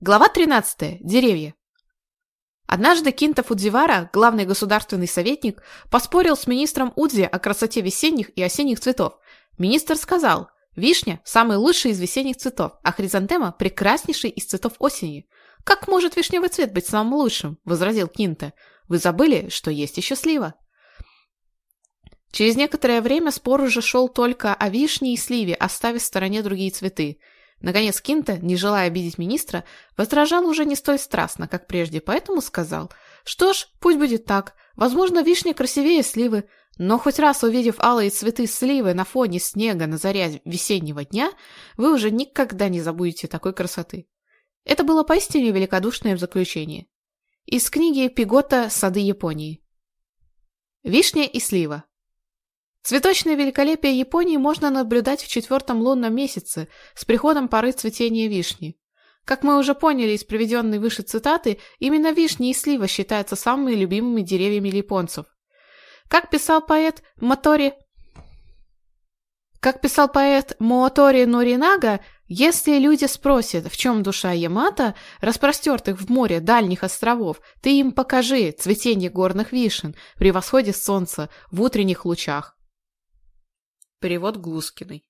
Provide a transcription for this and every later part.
Глава 13. Деревья. Однажды Кинта Фудзивара, главный государственный советник, поспорил с министром Удзи о красоте весенних и осенних цветов. Министр сказал, вишня – самый лучший из весенних цветов, а хризантема – прекраснейший из цветов осени. «Как может вишневый цвет быть самым лучшим?» – возразил Кинта. «Вы забыли, что есть еще слива». Через некоторое время спор уже шел только о вишне и сливе, оставив в стороне другие цветы. Наконец Кинта, не желая обидеть министра, возражал уже не столь страстно, как прежде, поэтому сказал, что ж, пусть будет так, возможно, вишня красивее сливы, но хоть раз увидев алые цветы сливы на фоне снега на заре весеннего дня, вы уже никогда не забудете такой красоты. Это было поистине великодушное заключение. Из книги Пигота «Сады Японии». Вишня и слива. Цветочное великолепие Японии можно наблюдать в четвертом лунном месяце с приходом поры цветения вишни. Как мы уже поняли из приведенной выше цитаты, именно вишни и слива считаются самыми любимыми деревьями японцев. Как писал поэт Мотори... Как писал поэт Моотори Норинага, если люди спросят, в чем душа Ямато, распростертых в море дальних островов, ты им покажи цветение горных вишен при восходе солнца в утренних лучах. Перевод Глускиной.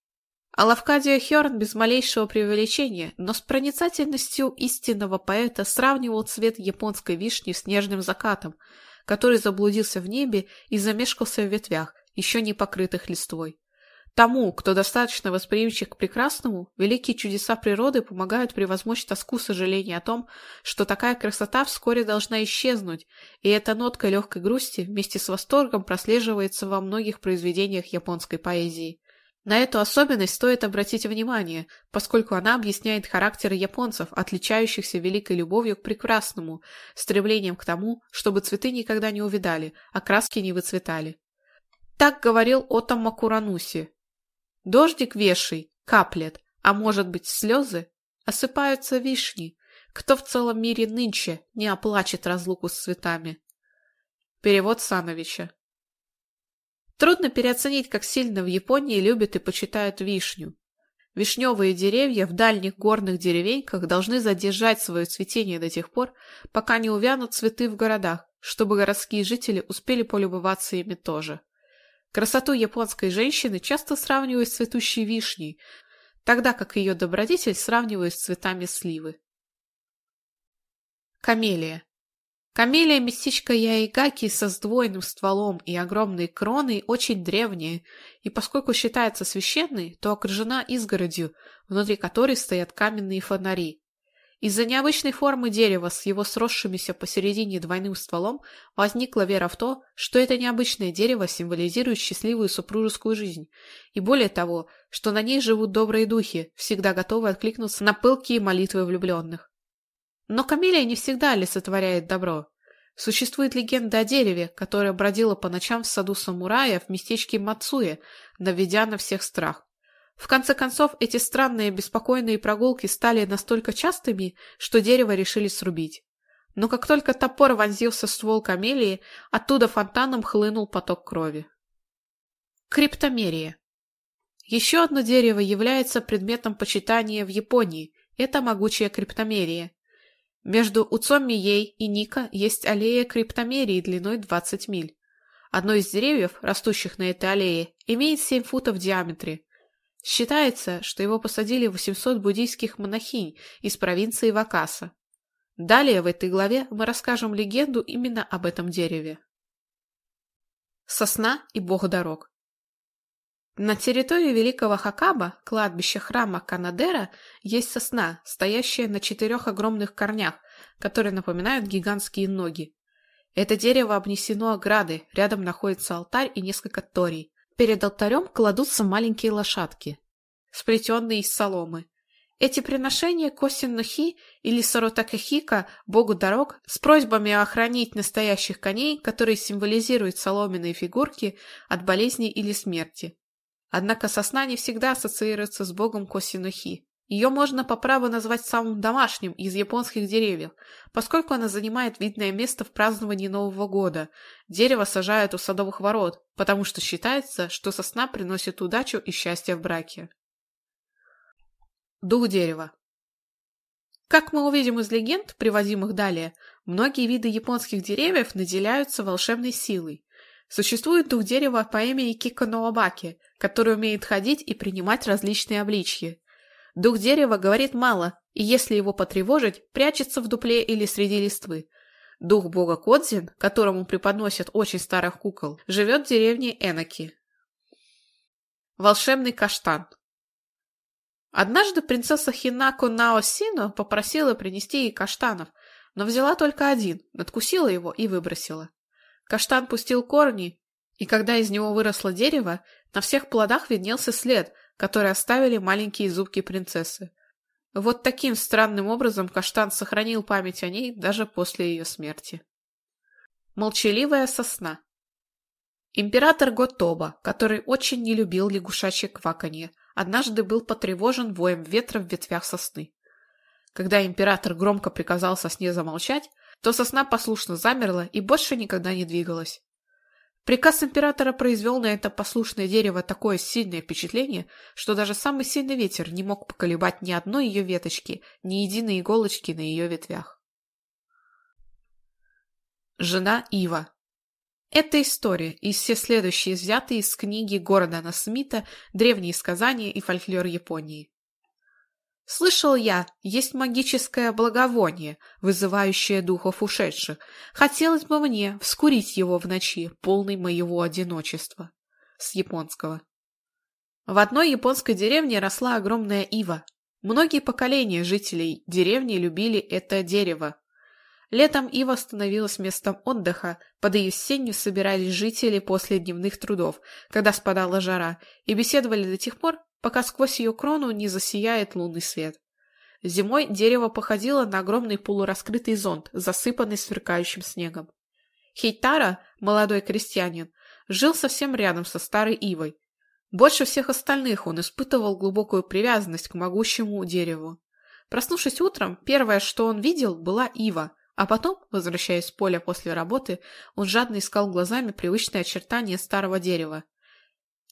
А Лавкадио Хёрн без малейшего преувеличения, но с проницательностью истинного поэта сравнивал цвет японской вишни с нежным закатом, который заблудился в небе и замешкался в ветвях, еще не покрытых листвой. Тому, кто достаточно восприимчив к прекрасному, великие чудеса природы помогают превозмочь тоску сожаления о том, что такая красота вскоре должна исчезнуть, и эта нотка легкой грусти вместе с восторгом прослеживается во многих произведениях японской поэзии. На эту особенность стоит обратить внимание, поскольку она объясняет характер японцев, отличающихся великой любовью к прекрасному, стремлением к тому, чтобы цветы никогда не увидали, а краски не выцветали. Так говорил Отто Курануси, Дождик вешай, каплет, а может быть слезы? Осыпаются вишни. Кто в целом мире нынче не оплачет разлуку с цветами? Перевод Сановича. Трудно переоценить, как сильно в Японии любят и почитают вишню. Вишневые деревья в дальних горных деревеньках должны задержать свое цветение до тех пор, пока не увянут цветы в городах, чтобы городские жители успели полюбоваться ими тоже. Красоту японской женщины часто сравнивают с цветущей вишней, тогда как ее добродетель сравнивают с цветами сливы. Камелия. Камелия местечко Яигаки со сдвоенным стволом и огромной кроной очень древняя, и поскольку считается священной, то окружена изгородью, внутри которой стоят каменные фонари. Из-за необычной формы дерева с его сросшимися посередине двойным стволом возникла вера в то, что это необычное дерево символизирует счастливую супружескую жизнь, и более того, что на ней живут добрые духи, всегда готовые откликнуться на пылкие молитвы влюбленных. Но камелия не всегда олицетворяет добро. Существует легенда о дереве, которое бродило по ночам в саду самурая в местечке Мацуе, наведя на всех страх. В конце концов, эти странные беспокойные прогулки стали настолько частыми, что дерево решили срубить. Но как только топор вонзился в ствол камелии, оттуда фонтаном хлынул поток крови. Криптомерия. Еще одно дерево является предметом почитания в Японии. Это могучая криптомерия. Между Уцомией и Ника есть аллея криптомерии длиной 20 миль. Одно из деревьев, растущих на этой аллее, имеет 7 футов в диаметре. Считается, что его посадили 800 буддийских монахинь из провинции Вакаса. Далее в этой главе мы расскажем легенду именно об этом дереве. Сосна и бог дорог На территории Великого Хакаба, кладбища храма Канадера, есть сосна, стоящая на четырех огромных корнях, которые напоминают гигантские ноги. Это дерево обнесено оградой, рядом находится алтарь и несколько торий. Перед алтарем кладутся маленькие лошадки, сплетенные из соломы. Эти приношения Косиннухи или Саротакахика, богу дорог, с просьбами охранить настоящих коней, которые символизируют соломенные фигурки, от болезни или смерти. Однако сосна не всегда ассоциируется с богом Косинухи. Ее можно по праву назвать самым домашним из японских деревьев, поскольку она занимает видное место в праздновании Нового года. Дерево сажают у садовых ворот, потому что считается, что сосна приносит удачу и счастье в браке. Дух дерева Как мы увидим из легенд, приводимых далее, многие виды японских деревьев наделяются волшебной силой. Существует дух дерева по имени Киконообаки, который умеет ходить и принимать различные обличья. Дух дерева говорит мало, и если его потревожить, прячется в дупле или среди листвы. Дух бога Кодзин, которому преподносят очень старых кукол, живет в деревне Энаки. Волшебный каштан Однажды принцесса Хинако Наосино попросила принести ей каштанов, но взяла только один, надкусила его и выбросила. Каштан пустил корни, и когда из него выросло дерево, на всех плодах виднелся след, которые оставили маленькие зубки принцессы. Вот таким странным образом Каштан сохранил память о ней даже после ее смерти. Молчаливая сосна. Император Готоба, который очень не любил лягушачье кваканье, однажды был потревожен воем ветра в ветвях сосны. Когда император громко приказал сосне замолчать, то сосна послушно замерла и больше никогда не двигалась. Приказ императора произвел на это послушное дерево такое сильное впечатление, что даже самый сильный ветер не мог поколебать ни одной ее веточки, ни единой иголочки на ее ветвях. Жена Ива Эта история и все следующие взяты из книги города Насмита, «Древние сказания и фольклор Японии». Слышал я, есть магическое благовоние, вызывающее духов ушедших. Хотелось бы мне вскурить его в ночи, полной моего одиночества. С японского. В одной японской деревне росла огромная ива. Многие поколения жителей деревни любили это дерево, Летом Ива становилась местом отдыха, под ее сенью собирались жители после дневных трудов, когда спадала жара, и беседовали до тех пор, пока сквозь ее крону не засияет лунный свет. Зимой дерево походило на огромный полураскрытый зонт, засыпанный сверкающим снегом. Хейтара, молодой крестьянин, жил совсем рядом со старой ивой. Больше всех остальных он испытывал глубокую привязанность к могущему дереву. Проснувшись утром, первое, что он видел, была ива, а потом, возвращаясь с поля после работы, он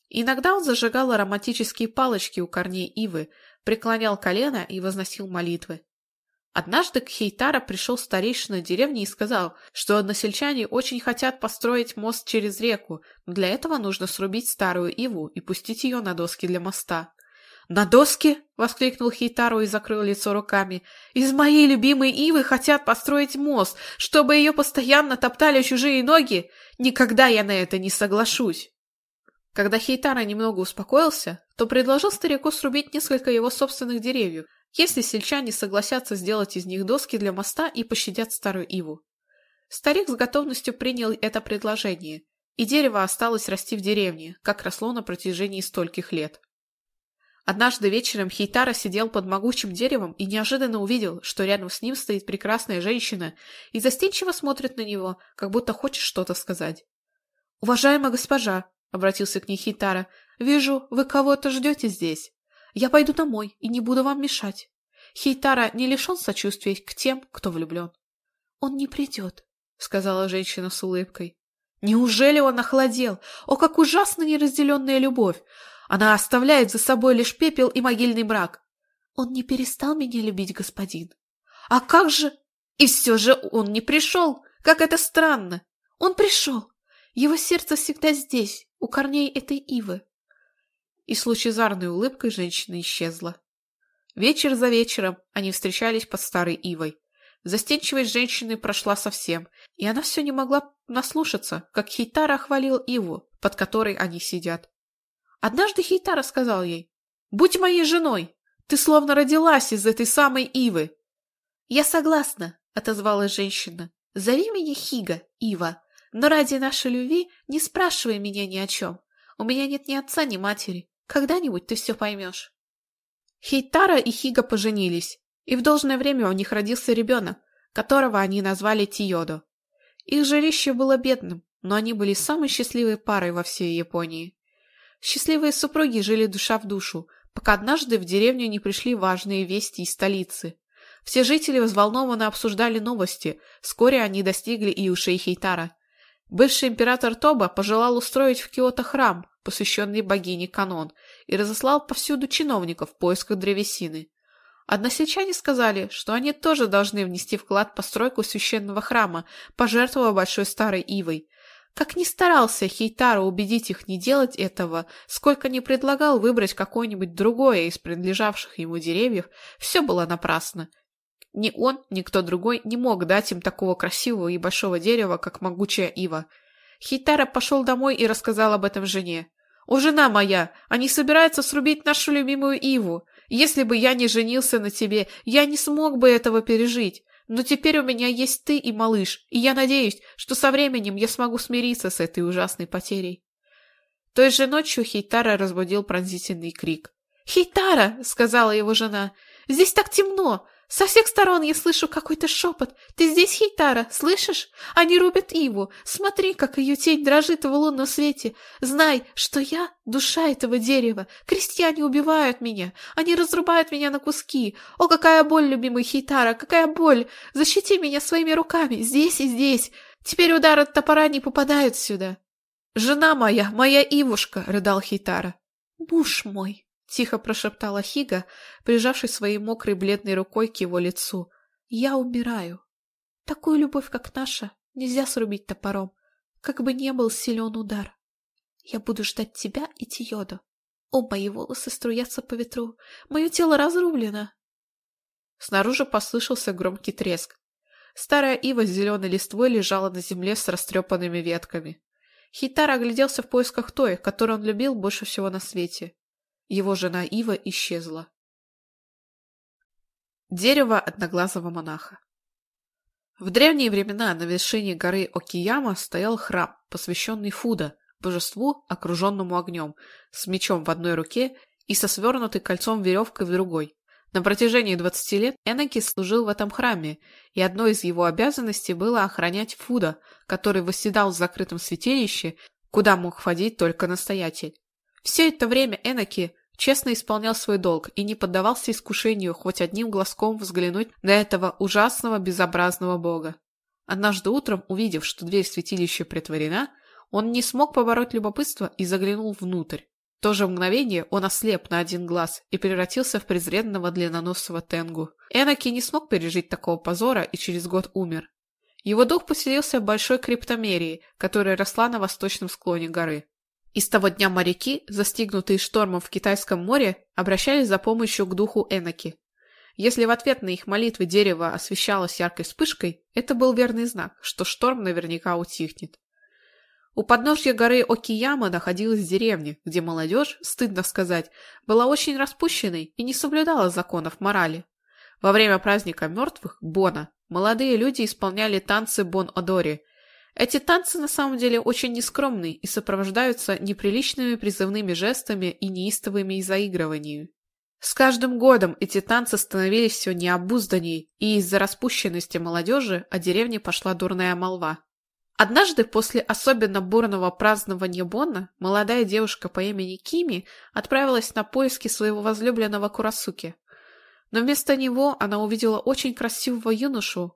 жадно искал глазами привычные очертания старого дерева. Иногда он зажигал ароматические палочки у корней ивы, преклонял колено и возносил молитвы. Однажды к Хейтара пришел старейшина деревни и сказал, что односельчане очень хотят построить мост через реку, но для этого нужно срубить старую иву и пустить ее на доски для моста. «На доске?» — воскликнул Хейтару и закрыл лицо руками. «Из моей любимой ивы хотят построить мост, чтобы ее постоянно топтали чужие ноги? Никогда я на это не соглашусь!» Когда хейтара немного успокоился, то предложил старику срубить несколько его собственных деревьев, если сельчане согласятся сделать из них доски для моста и пощадят старую иву. Старик с готовностью принял это предложение, и дерево осталось расти в деревне, как росло на протяжении стольких лет. Однажды вечером Хейтара сидел под могучим деревом и неожиданно увидел, что рядом с ним стоит прекрасная женщина и застенчиво смотрит на него, как будто хочет что-то сказать. «Уважаемая госпожа!» обратился к ней Хитара. «Вижу, вы кого-то ждете здесь. Я пойду домой и не буду вам мешать». Хейтара не лишен сочувствия к тем, кто влюблен. «Он не придет», — сказала женщина с улыбкой. «Неужели он охладел? О, как ужасно неразделенная любовь! Она оставляет за собой лишь пепел и могильный брак». «Он не перестал меня любить, господин». «А как же?» «И все же он не пришел! Как это странно! Он пришел! Его сердце всегда здесь, у корней этой ивы. И с лучезарной улыбкой женщина исчезла. Вечер за вечером они встречались под старой ивой. Застенчивость женщины прошла совсем, и она все не могла наслушаться, как Хейтара хвалил иву, под которой они сидят. Однажды Хейтара сказал ей, «Будь моей женой! Ты словно родилась из этой самой ивы!» «Я согласна», — отозвалась женщина. «Зови меня Хига, Ива, но ради нашей любви не спрашивай меня ни о чем. У меня нет ни отца, ни матери. Когда-нибудь ты все поймешь». Хейтара и Хига поженились, и в должное время у них родился ребенок, которого они назвали Тиодо. Их жилище было бедным, но они были самой счастливой парой во всей Японии. Счастливые супруги жили душа в душу, пока однажды в деревню не пришли важные вести из столицы. Все жители взволнованно обсуждали новости, вскоре они достигли и ушей Хейтара. Бывший император Тоба пожелал устроить в Киото храм, посвященный богине Канон, и разослал повсюду чиновников в поисках древесины. Односельчане сказали, что они тоже должны внести вклад в постройку священного храма, пожертвовав большой старой ивой. Как ни старался Хейтара убедить их не делать этого, сколько ни предлагал выбрать какое-нибудь другое из принадлежавших ему деревьев, все было Не он, никто другой не мог дать им такого красивого и большого дерева, как могучая ива. Хитара пошел домой и рассказал об этом жене. «О, жена моя, они собираются срубить нашу любимую иву. Если бы я не женился на тебе, я не смог бы этого пережить. Но теперь у меня есть ты и малыш, и я надеюсь, что со временем я смогу смириться с этой ужасной потерей». Той же ночью Хейтара разбудил пронзительный крик. «Хейтара!» — сказала его жена. «Здесь так темно! Со всех сторон я слышу какой-то шепот. Ты здесь, Хейтара, слышишь? Они рубят Иву. Смотри, как ее тень дрожит в лунном свете. Знай, что я — душа этого дерева. Крестьяне убивают меня. Они разрубают меня на куски. О, какая боль, любимый Хейтара, какая боль! Защити меня своими руками, здесь и здесь. Теперь удары от топора не попадают сюда. «Жена моя, моя Ивушка!» — рыдал Хейтара. «Муж мой!» — Тихо прошептала Хига, прижавшись своей мокрой бледной рукой к его лицу. «Я умираю. Такую любовь, как наша, нельзя срубить топором, как бы не был силен удар. Я буду ждать тебя и Тиоду. О, мои волосы струятся по ветру, мое тело разрублено!» Снаружи послышался громкий треск. Старая ива с зеленой листвой лежала на земле с растрепанными ветками. Хитар огляделся в поисках той, которую он любил больше всего на свете его жена Ива исчезла. Дерево одноглазого монаха В древние времена на вершине горы Окияма стоял храм, посвященный Фуда, божеству, окруженному огнем, с мечом в одной руке и со свернутой кольцом веревкой в другой. На протяжении 20 лет Энаки служил в этом храме, и одной из его обязанностей было охранять Фуда, который восседал в закрытом святилище, куда мог входить только настоятель. Все это время Энаки честно исполнял свой долг и не поддавался искушению хоть одним глазком взглянуть на этого ужасного безобразного бога. Однажды утром, увидев, что дверь святилища притворена, он не смог побороть любопытство и заглянул внутрь. В то же мгновение он ослеп на один глаз и превратился в презренного длинноносого тенгу. Энаки не смог пережить такого позора и через год умер. Его дух поселился в большой криптомерии, которая росла на восточном склоне горы. И с того дня моряки, застигнутые штормом в Китайском море, обращались за помощью к духу Эноки. Если в ответ на их молитвы дерево освещалось яркой вспышкой, это был верный знак, что шторм наверняка утихнет. У подножья горы Окияма находилась деревня, где молодежь, стыдно сказать, была очень распущенной и не соблюдала законов морали. Во время праздника мертвых, Бона, молодые люди исполняли танцы Бон-Одори, эти танцы на самом деле очень нескромные и сопровождаются неприличными призывными жестами и неистовыми заигрываниями. С каждым годом эти танцы становились все необузданней, и из-за распущенности молодежи о деревне пошла дурная молва. Однажды после особенно бурного празднования Бонна молодая девушка по имени Кими отправилась на поиски своего возлюбленного Курасуки. Но вместо него она увидела очень красивого юношу,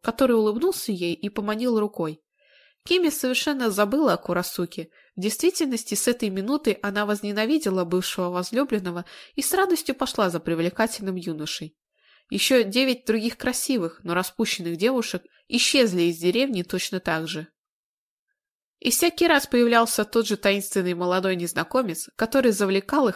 который улыбнулся ей и поманил рукой. Кими совершенно забыла о Курасуке. В действительности, с этой минуты она возненавидела бывшего возлюбленного и с радостью пошла за привлекательным юношей. Еще девять других красивых, но распущенных девушек исчезли из деревни точно так же. И всякий раз появлялся тот же таинственный молодой незнакомец, который завлекал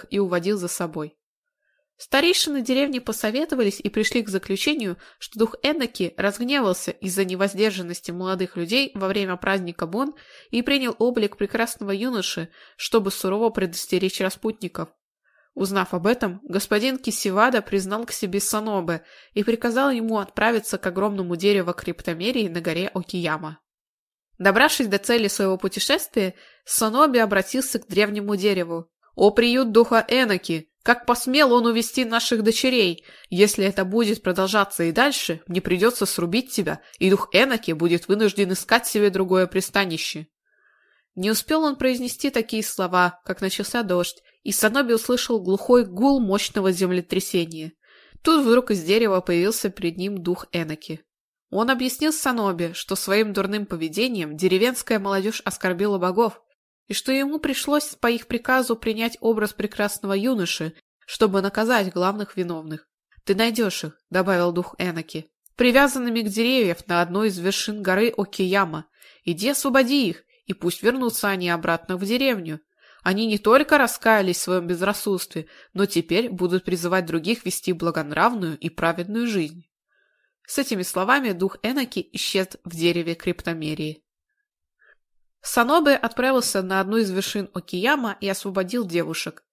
Старейшины деревни посоветовались и пришли к заключению, что дух Энаки разгневался из-за невоздержанности молодых людей во время праздника Бон и принял облик прекрасного юноши, чтобы сурово предостеречь распутников. Узнав об этом, господин Кисивада признал к себе Санобе и приказал ему отправиться к огромному дереву криптомерии на горе Окияма. Добравшись до цели своего путешествия, Санобе обратился к древнему дереву. «О приют духа Эноки!» Как посмел он увести наших дочерей? Если это будет продолжаться и дальше, мне придется срубить тебя, и дух Эноки будет вынужден искать себе другое пристанище». Не успел он произнести такие слова, как начался дождь, и Саноби услышал глухой гул мощного землетрясения. Тут вдруг из дерева появился перед ним дух Эноки. Он объяснил Санобе, что своим дурным поведением деревенская молодежь оскорбила богов, и что ему пришлось по их приказу принять образ прекрасного юноши, чтобы наказать главных виновных. «Ты найдешь их», — добавил дух Эноки, «привязанными к деревьям на одной из вершин горы Окияма. Иди освободи их, и пусть вернутся они обратно в деревню. Они не только раскаялись в своем безрассудстве, но теперь будут призывать других вести благонравную и праведную жизнь». С этими словами дух Эноки исчез в дереве криптомерии. Санобе отправился на одну из вершин Окияма и освободил девушек.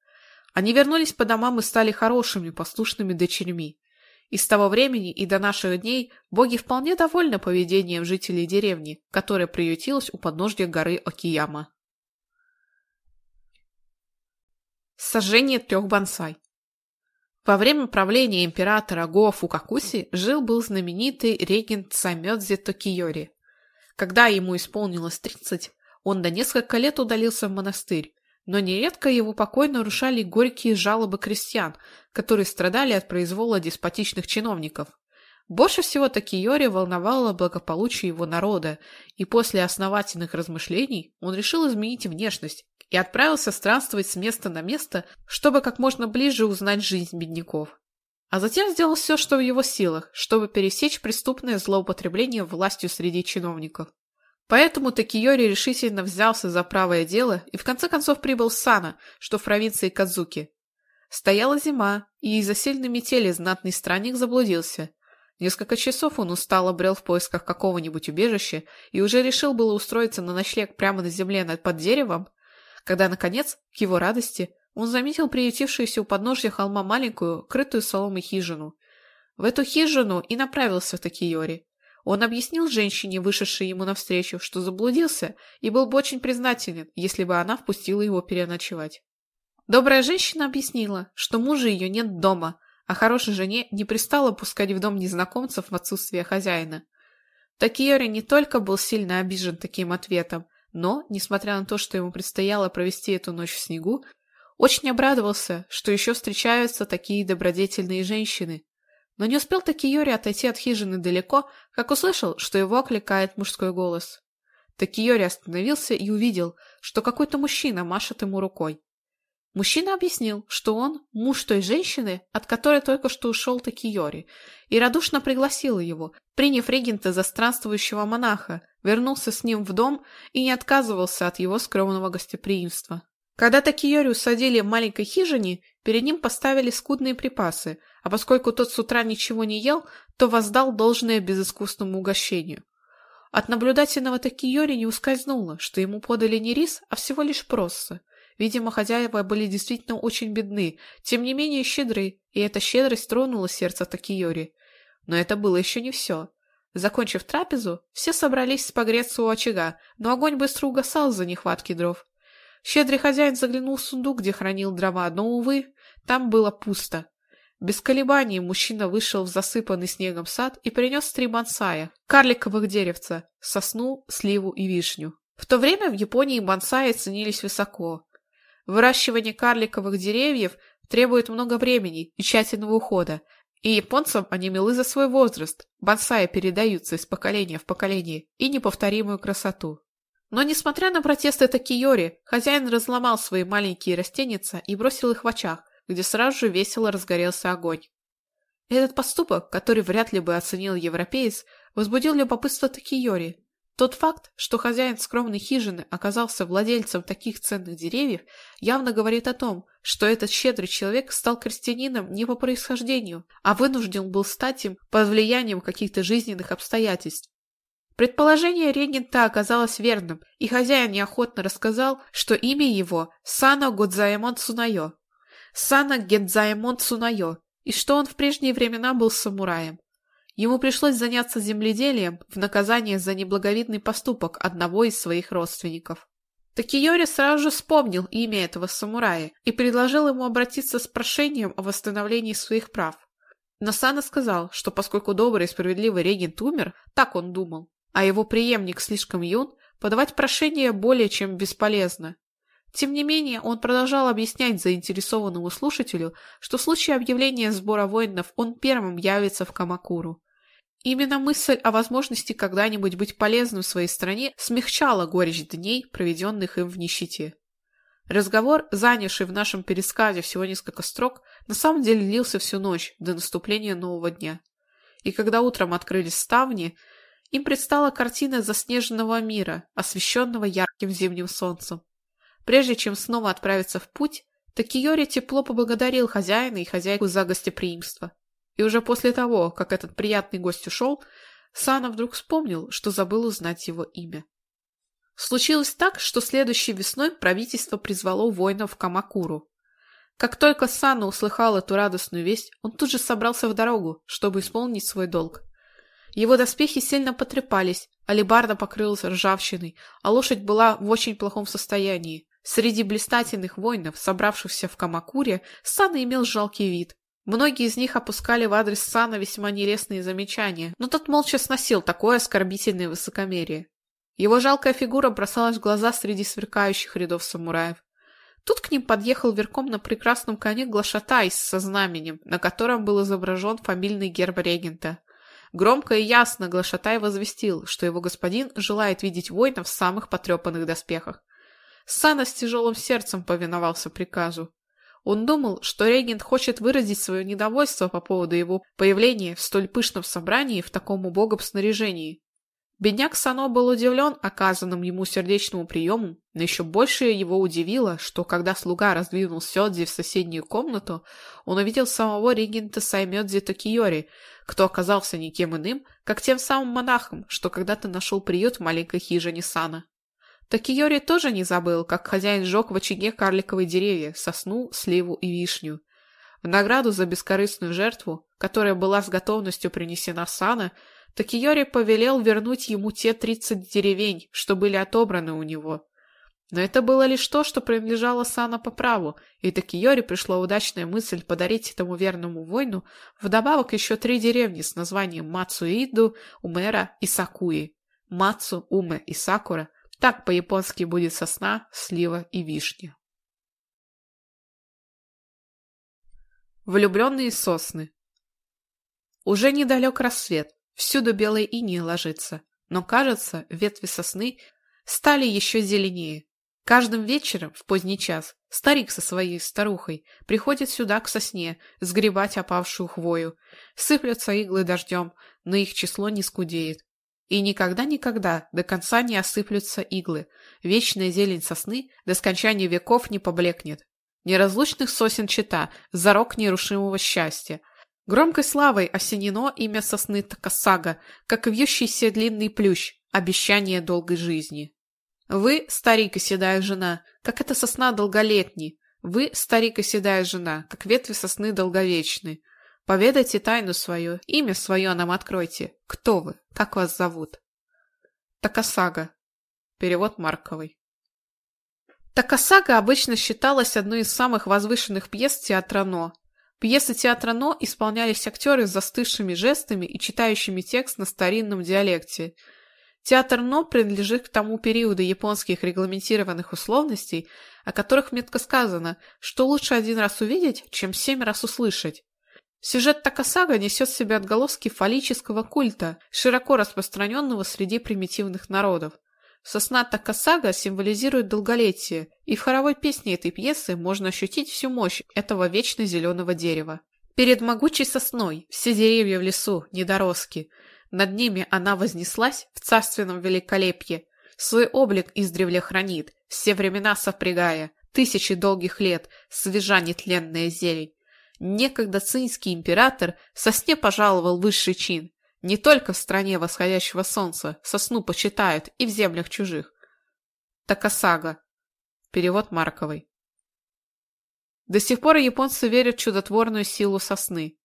Они вернулись по домам и стали хорошими, послушными дочерьми. И с того времени и до наших дней боги вполне довольны поведением жителей деревни, которая приютилась у подножья горы Окияма. Сожжение трех бонсай Во время правления императора Гоа Фукакуси жил-был знаменитый регент Самёдзе Токиори. Когда ему исполнилось 30, он до несколько лет удалился в монастырь, но нередко его покой нарушали горькие жалобы крестьян, которые страдали от произвола деспотичных чиновников. Больше всего Такиори волновало благополучие его народа, и после основательных размышлений он решил изменить внешность и отправился странствовать с места на место, чтобы как можно ближе узнать жизнь бедняков. А Затем сделал все, что в его силах, чтобы пересечь преступное злоупотребление властью среди чиновников. Поэтому Такиори решительно взялся за правое дело и в конце концов прибыл в Сана, что в провинции Кадзуки. Стояла зима, и из-за сильной метели знатный странник заблудился. Несколько часов он устал обрел в поисках какого-нибудь убежища и уже решил было устроиться на ночлег прямо на земле под деревом, когда, наконец, к его радости – он заметил приютившуюся у подножья холма маленькую, крытую соломой хижину. В эту хижину и направился Такиори. Он объяснил женщине, вышедшей ему навстречу, что заблудился и был бы очень признателен, если бы она впустила его переночевать. Добрая женщина объяснила, что мужа ее нет дома, а хорошей жене не пристало пускать в дом незнакомцев в отсутствие хозяина. Такиори не только был сильно обижен таким ответом, но, несмотря на то, что ему предстояло провести эту ночь в снегу, Очень обрадовался, что еще встречаются такие добродетельные женщины. Но не успел таки Йори отойти от хижины далеко, как услышал, что его окликает мужской голос. Таки Йори остановился и увидел, что какой-то мужчина машет ему рукой. Мужчина объяснил, что он муж той женщины, от которой только что ушел таки Йори, и радушно пригласил его, приняв регента за странствующего монаха, вернулся с ним в дом и не отказывался от его скромного гостеприимства. Когда такие усадили в маленькой хижине, перед ним поставили скудные припасы, а поскольку тот с утра ничего не ел, то воздал должное безыскусному угощению. От наблюдательного Такиори не ускользнуло, что ему подали не рис, а всего лишь просса. Видимо, хозяева были действительно очень бедны, тем не менее щедры, и эта щедрость тронула сердце Такиори. Но это было еще не все. Закончив трапезу, все собрались погреться у очага, но огонь быстро угасал за нехватки дров. Щедрый хозяин заглянул в сундук, где хранил дрова, но, увы, там было пусто. Без колебаний мужчина вышел в засыпанный снегом сад и принес три бонсая, карликовых деревца, сосну, сливу и вишню. В то время в Японии бонсаи ценились высоко. Выращивание карликовых деревьев требует много времени и тщательного ухода, и японцам они милы за свой возраст, бонсаи передаются из поколения в поколение и неповторимую красоту. Но, несмотря на протесты Такиори, хозяин разломал свои маленькие растеница и бросил их в очаг, где сразу же весело разгорелся огонь. Этот поступок, который вряд ли бы оценил европеец, возбудил любопытство Такиори. Тот факт, что хозяин скромной хижины оказался владельцем таких ценных деревьев, явно говорит о том, что этот щедрый человек стал крестьянином не по происхождению, а вынужден был стать им под влиянием каких-то жизненных обстоятельств. Предположение Регента оказалось верным, и хозяин неохотно рассказал, что имя его Сана Годзаймон Цунайо. Сана Гедзаймон Цунайо, и что он в прежние времена был самураем. Ему пришлось заняться земледелием в наказание за неблаговидный поступок одного из своих родственников. Такиори сразу же вспомнил имя этого самурая и предложил ему обратиться с прошением о восстановлении своих прав. Но Сана сказал, что поскольку добрый и справедливый регент умер, так он думал, а его преемник слишком юн, подавать прошение более чем бесполезно. Тем не менее, он продолжал объяснять заинтересованному слушателю, что в случае объявления сбора воинов он первым явится в Камакуру. Именно мысль о возможности когда-нибудь быть полезным в своей стране смягчала горечь дней, проведенных им в нищете. Разговор, занявший в нашем пересказе всего несколько строк, на самом деле длился всю ночь до наступления нового дня. И когда утром открылись ставни, Им предстала картина заснеженного мира, освещенного ярким зимним солнцем. Прежде чем снова отправиться в путь, Такиори тепло поблагодарил хозяина и хозяйку за гостеприимство. И уже после того, как этот приятный гость ушел, Сана вдруг вспомнил, что забыл узнать его имя. Случилось так, что следующей весной правительство призвало воинов в Камакуру. Как только Сана услыхал эту радостную весть, он тут же собрался в дорогу, чтобы исполнить свой долг. Его доспехи сильно потрепались, алебарда покрылась ржавчиной, а лошадь была в очень плохом состоянии. Среди блистательных воинов, собравшихся в Камакуре, Сана имел жалкий вид. Многие из них опускали в адрес Сана весьма нелестные замечания, но тот молча сносил такое оскорбительное высокомерие. Его жалкая фигура бросалась в глаза среди сверкающих рядов самураев. Тут к ним подъехал верхом на прекрасном коне глашатай со знаменем, на котором был изображен фамильный герб регента. Громко и ясно Глашатай возвестил, что его господин желает видеть воина в самых потрепанных доспехах. Сана с тяжелым сердцем повиновался приказу. Он думал, что регент хочет выразить свое недовольство по поводу его появления в столь пышном собрании в таком убогом снаряжении. Бедняк Сано был удивлен оказанным ему сердечному приему, но еще больше его удивило, что когда слуга раздвинул Сёдзи в соседнюю комнату, он увидел самого регента Саймёдзи Токиори, кто оказался никем иным, как тем самым монахом, что когда-то нашел приют в маленькой хижине Сана. Такиори тоже не забыл, как хозяин сжег в очаге карликовые деревья, сосну, сливу и вишню. В награду за бескорыстную жертву, которая была с готовностью так повелел вернуть ему те 30 деревень, что были отобраны у него. Но это было лишь то, что принадлежало Сана по праву, и так пришла удачная мысль подарить этому верному воину вдобавок еще три деревни с названием Мацуиду, Умера и Сакуи. Мацу, Уме и Сакура – так по-японски будет сосна, слива и вишня. Влюбленные сосны Уже недалек рассвет, всюду белый иней ложится, но, кажется, ветви сосны стали еще зеленее. Каждым вечером, в поздний час, старик со своей старухой приходит сюда к сосне сгребать опавшую хвою. Сыплются иглы дождем, но их число не скудеет. И никогда-никогда до конца не осыплются иглы, вечная зелень сосны до скончания веков не поблекнет. Неразлучных сосен чита, зарок нерушимого счастья. Громкой славой осенено имя сосны Такасага, как вьющийся длинный плющ, обещание долгой жизни. Вы, старик и седая жена, как эта сосна долголетней. Вы, старик и седая жена, как ветви сосны долговечны. Поведайте тайну свою, имя свое нам откройте. Кто вы? Как вас зовут? Такасага. Перевод Марковой. Такасага обычно считалась одной из самых возвышенных пьес театра «Но», пьесы театра «Но» исполнялись актеры, с застывшими жестами и читающими текст на старинном диалекте. Театр «Но» принадлежит к тому периоду японских регламентированных условностей, о которых метко сказано, что лучше один раз увидеть, чем семь раз услышать. Сюжет Такасага несет в себе отголоски фаллического культа, широко распространенного среди примитивных народов. Сосна так символизирует долголетие, и в хоровой песне этой пьесы можно ощутить всю мощь этого вечно зеленого дерева. Перед могучей сосной все деревья в лесу недороски. Над ними она вознеслась в царственном великолепье. Свой облик издревле хранит, все времена сопрягая, тысячи долгих лет, свежа нетленная зелень. Некогда цинский император сосне пожаловал высший чин, не только в стране восходящего солнца сосну почитают и в землях чужих. Такасага. Перевод Марковой. До сих пор японцы верят в чудотворную силу сосны.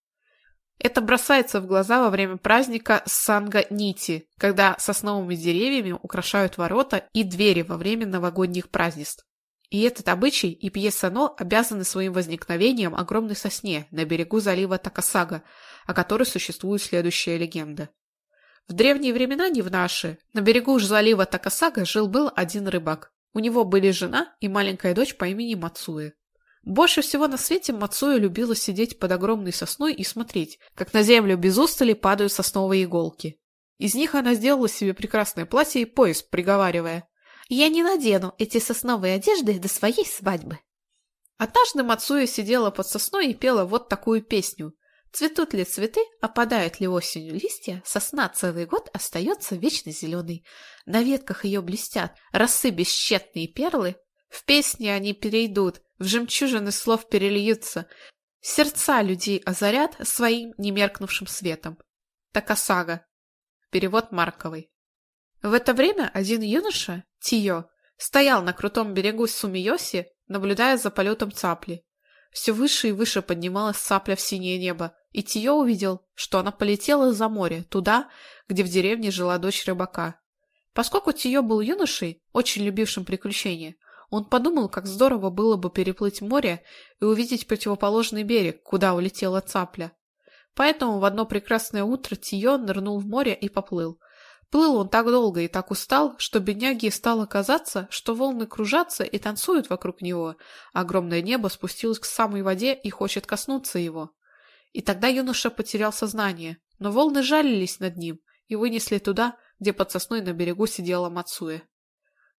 Это бросается в глаза во время праздника Санга-Нити, когда сосновыми деревьями украшают ворота и двери во время новогодних празднеств. И этот обычай и пьеса Но обязаны своим возникновением огромной сосне на берегу залива Такасага, о которой существует следующая легенда. В древние времена, не в наши, на берегу залива Такасага жил-был один рыбак. У него были жена и маленькая дочь по имени Мацуэ. Больше всего на свете Мацуэ любила сидеть под огромной сосной и смотреть, как на землю без устали падают сосновые иголки. Из них она сделала себе прекрасное платье и пояс, приговаривая Я не надену эти сосновые одежды до своей свадьбы. Однажды Мацуя сидела под сосной и пела вот такую песню. Цветут ли цветы, опадают ли осенью листья, сосна целый год остается вечно зеленой. На ветках ее блестят росы бесчетные перлы. В песне они перейдут, в жемчужины слов перельются. Сердца людей озарят своим немеркнувшим светом. Такасага. Перевод Марковой. В это время один юноша, Тио, стоял на крутом берегу Сумиоси, наблюдая за полетом цапли. Все выше и выше поднималась цапля в синее небо, и Тио увидел, что она полетела за море, туда, где в деревне жила дочь рыбака. Поскольку Тио был юношей, очень любившим приключения, он подумал, как здорово было бы переплыть море и увидеть противоположный берег, куда улетела цапля. Поэтому в одно прекрасное утро Тио нырнул в море и поплыл, Плыл он так долго и так устал, что бедняге стало казаться, что волны кружатся и танцуют вокруг него. Огромное небо спустилось к самой воде и хочет коснуться его. И тогда юноша потерял сознание, но волны жалились над ним и вынесли туда, где под сосной на берегу сидела Мацуя.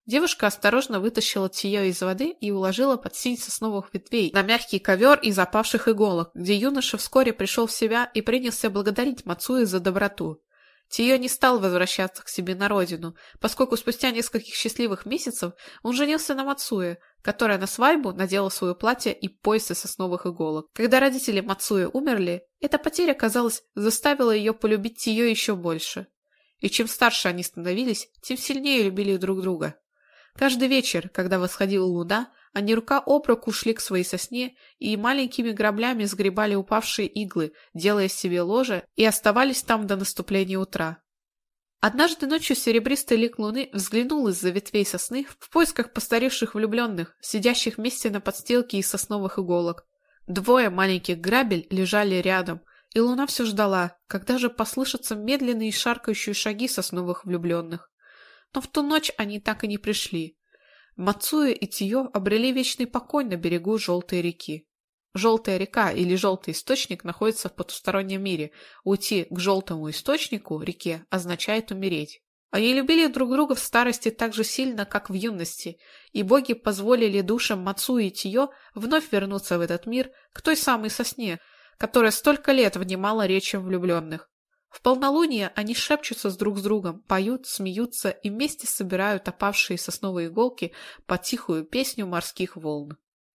Девушка осторожно вытащила Тиё из воды и уложила под синь сосновых ветвей на мягкий ковер из опавших иголок, где юноша вскоре пришел в себя и принялся благодарить Мацуя за доброту. Тио не стал возвращаться к себе на родину, поскольку спустя нескольких счастливых месяцев он женился на Мацуе, которая на свадьбу надела свое платье и пояс из сосновых иголок. Когда родители Мацуе умерли, эта потеря, казалось, заставила ее полюбить Тио еще больше. И чем старше они становились, тем сильнее любили друг друга. Каждый вечер, когда восходила луна, Они рука об руку шли к своей сосне и маленькими граблями сгребали упавшие иглы, делая себе ложе, и оставались там до наступления утра. Однажды ночью серебристый лик луны взглянул из-за ветвей сосны в поисках постаревших влюбленных, сидящих вместе на подстилке из сосновых иголок. Двое маленьких грабель лежали рядом, и луна все ждала, когда же послышатся медленные шаркающие шаги сосновых влюбленных. Но в ту ночь они так и не пришли. Мацуя и Тио обрели вечный покой на берегу Желтой реки. Желтая река или Желтый источник находится в потустороннем мире. Уйти к Желтому источнику, реке, означает умереть. Они любили друг друга в старости так же сильно, как в юности, и боги позволили душам Мацу и Тио вновь вернуться в этот мир, к той самой сосне, которая столько лет внимала речам влюбленных. В полнолуние они шепчутся с друг с другом, поют, смеются и вместе собирают опавшие сосновые иголки под тихую песню морских волн.